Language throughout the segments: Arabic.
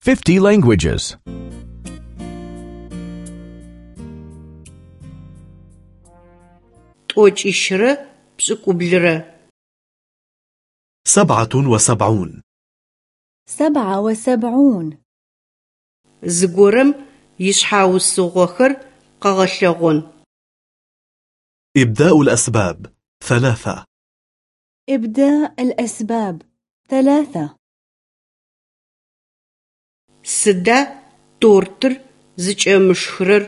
50 languages. 'T'oç'işıre pş'ık'ublıre. سبعة وسبعون سبعة وسبعون Зыгорэм ишъхьаусыгъохэр къэгъэлъэгъон. إبداء الأسباب ثلاثة إبداء الأسباب ثلاثة Сыда тортыр зыкӏэмышхырэр?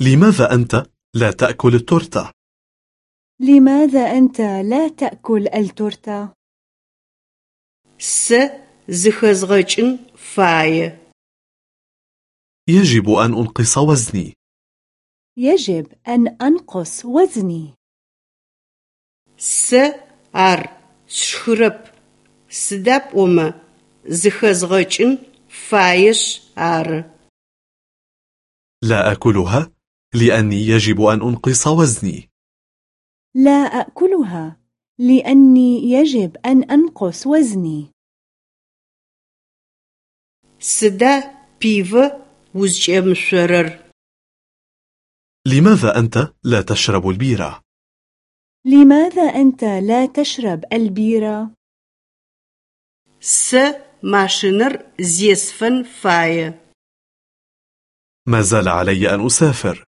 لماذا أنت لا تأكل التورتة؟ لماذا أنت لا تأكل التورتة؟ Сэ зыхэзгъэкӏын фае. يجب أن أنقص وزني يجب أن أنقص وزني Сэ ар сшхырэп. Сыда пӏомэ зыхэзгъэкӏын фаеш ары. لا أكلها لأني يجب أن أنقص وزني لا أكلها لأني يجب أن أنقص وزني Сыда пивэ узкӏэмышъорэр? لماذا أنت لا تشرب البيرة؟ لماذا أنت لا تشرب البيرة؟ Сэ ماشينر زيسفن فاي ما زال علي أن أسافر.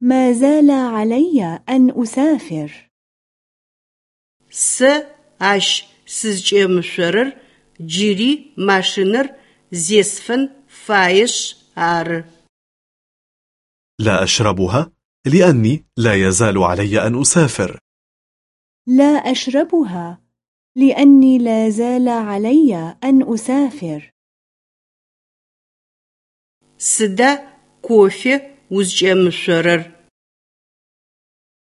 ما زال علي أن أسافر. س أش سزجمشرر جيري ماشينر زيسفن فايش آر. لا أشربها لأني لا يزال علي أن أسافر. لا أشربها لأني لا زال علي أن أسافر. سدا كوفي وزجمشرر.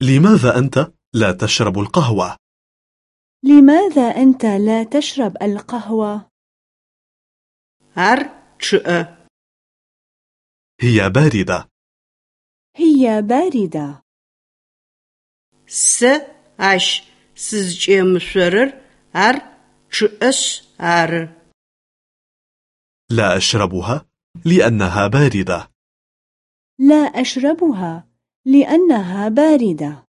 لماذا أنت لا تشرب القهوة؟ لماذا أنت لا تشرب القهوة؟ هر هي باردة. هي باردة. س عش سزجم شرر ар чъыӏэшъ ары. لا أشربها لأنها باردة لا أشربها لأنها باردة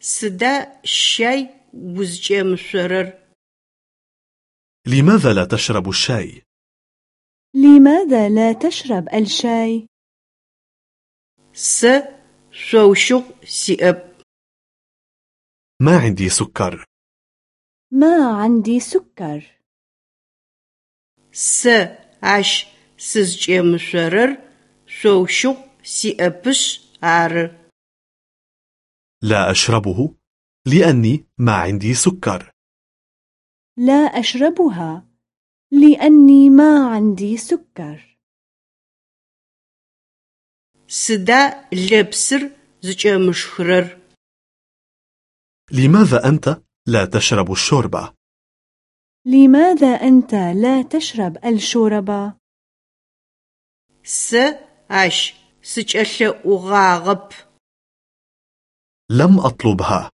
Сыда щай узкӏэмышъорэр? لماذا لا تشرب الشاي؟ لماذا لا تشرب الشاي؟ Сэ шъоущыгъу сиӏэп. ما عندي سكر ما عندي سكر Сэ ащ сызкӏэмышъорэр шъоущыгъу сиӏэпышъ ары. لا أشربه لأني ما عندي سكر لا أشربها لأني ما عندي سكر Сыда лэпсыр зыкӏэмышхырэр? لماذا أنت لا تشرب الشوربة؟ لماذا أنت لا تشرب الشوربة؟ س أش سجلأغاغب لم أطلبها.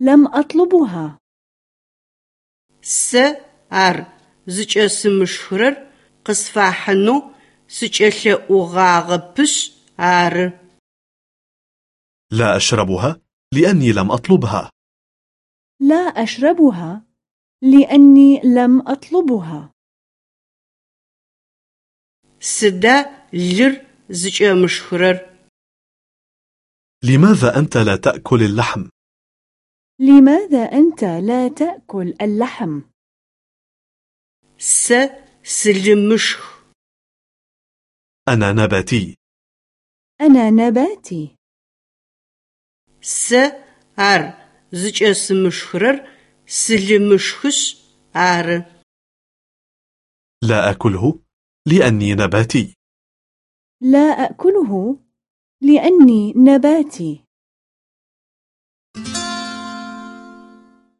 لم أطلبها. س أر زجسمشرر قصفاحنو سجلأغاغبش أر. لا أشربها. لأني لم أطلبها. لا أشربها. لأني لم أطلبها. سدا لر زجامشخرر لماذا أنت لا تأكل اللحم؟ لماذا أنت لا تأكل اللحم؟ س سلمشخ أنا نباتي. أنا نباتي. Сэ ар зыкӏэсымышхырэр сылымышхышъ ары. لا أكله لأني نباتي لا أكله لأني نباتي